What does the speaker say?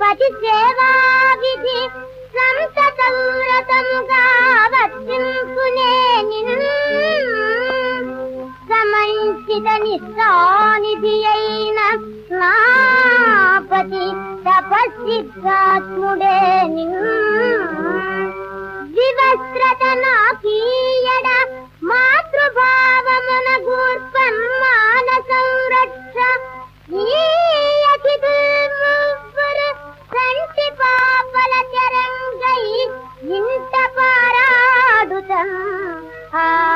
పతి సేవా విధి సంతతౌరతముగా వర్తింపునే నిన్ను. సమంచిత నిస్సానిధి అయిన నాపతి తపస్సిద్ధాత్ముడే నిన్ను. వివస్త్రత నాకి Ah.